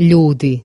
люди.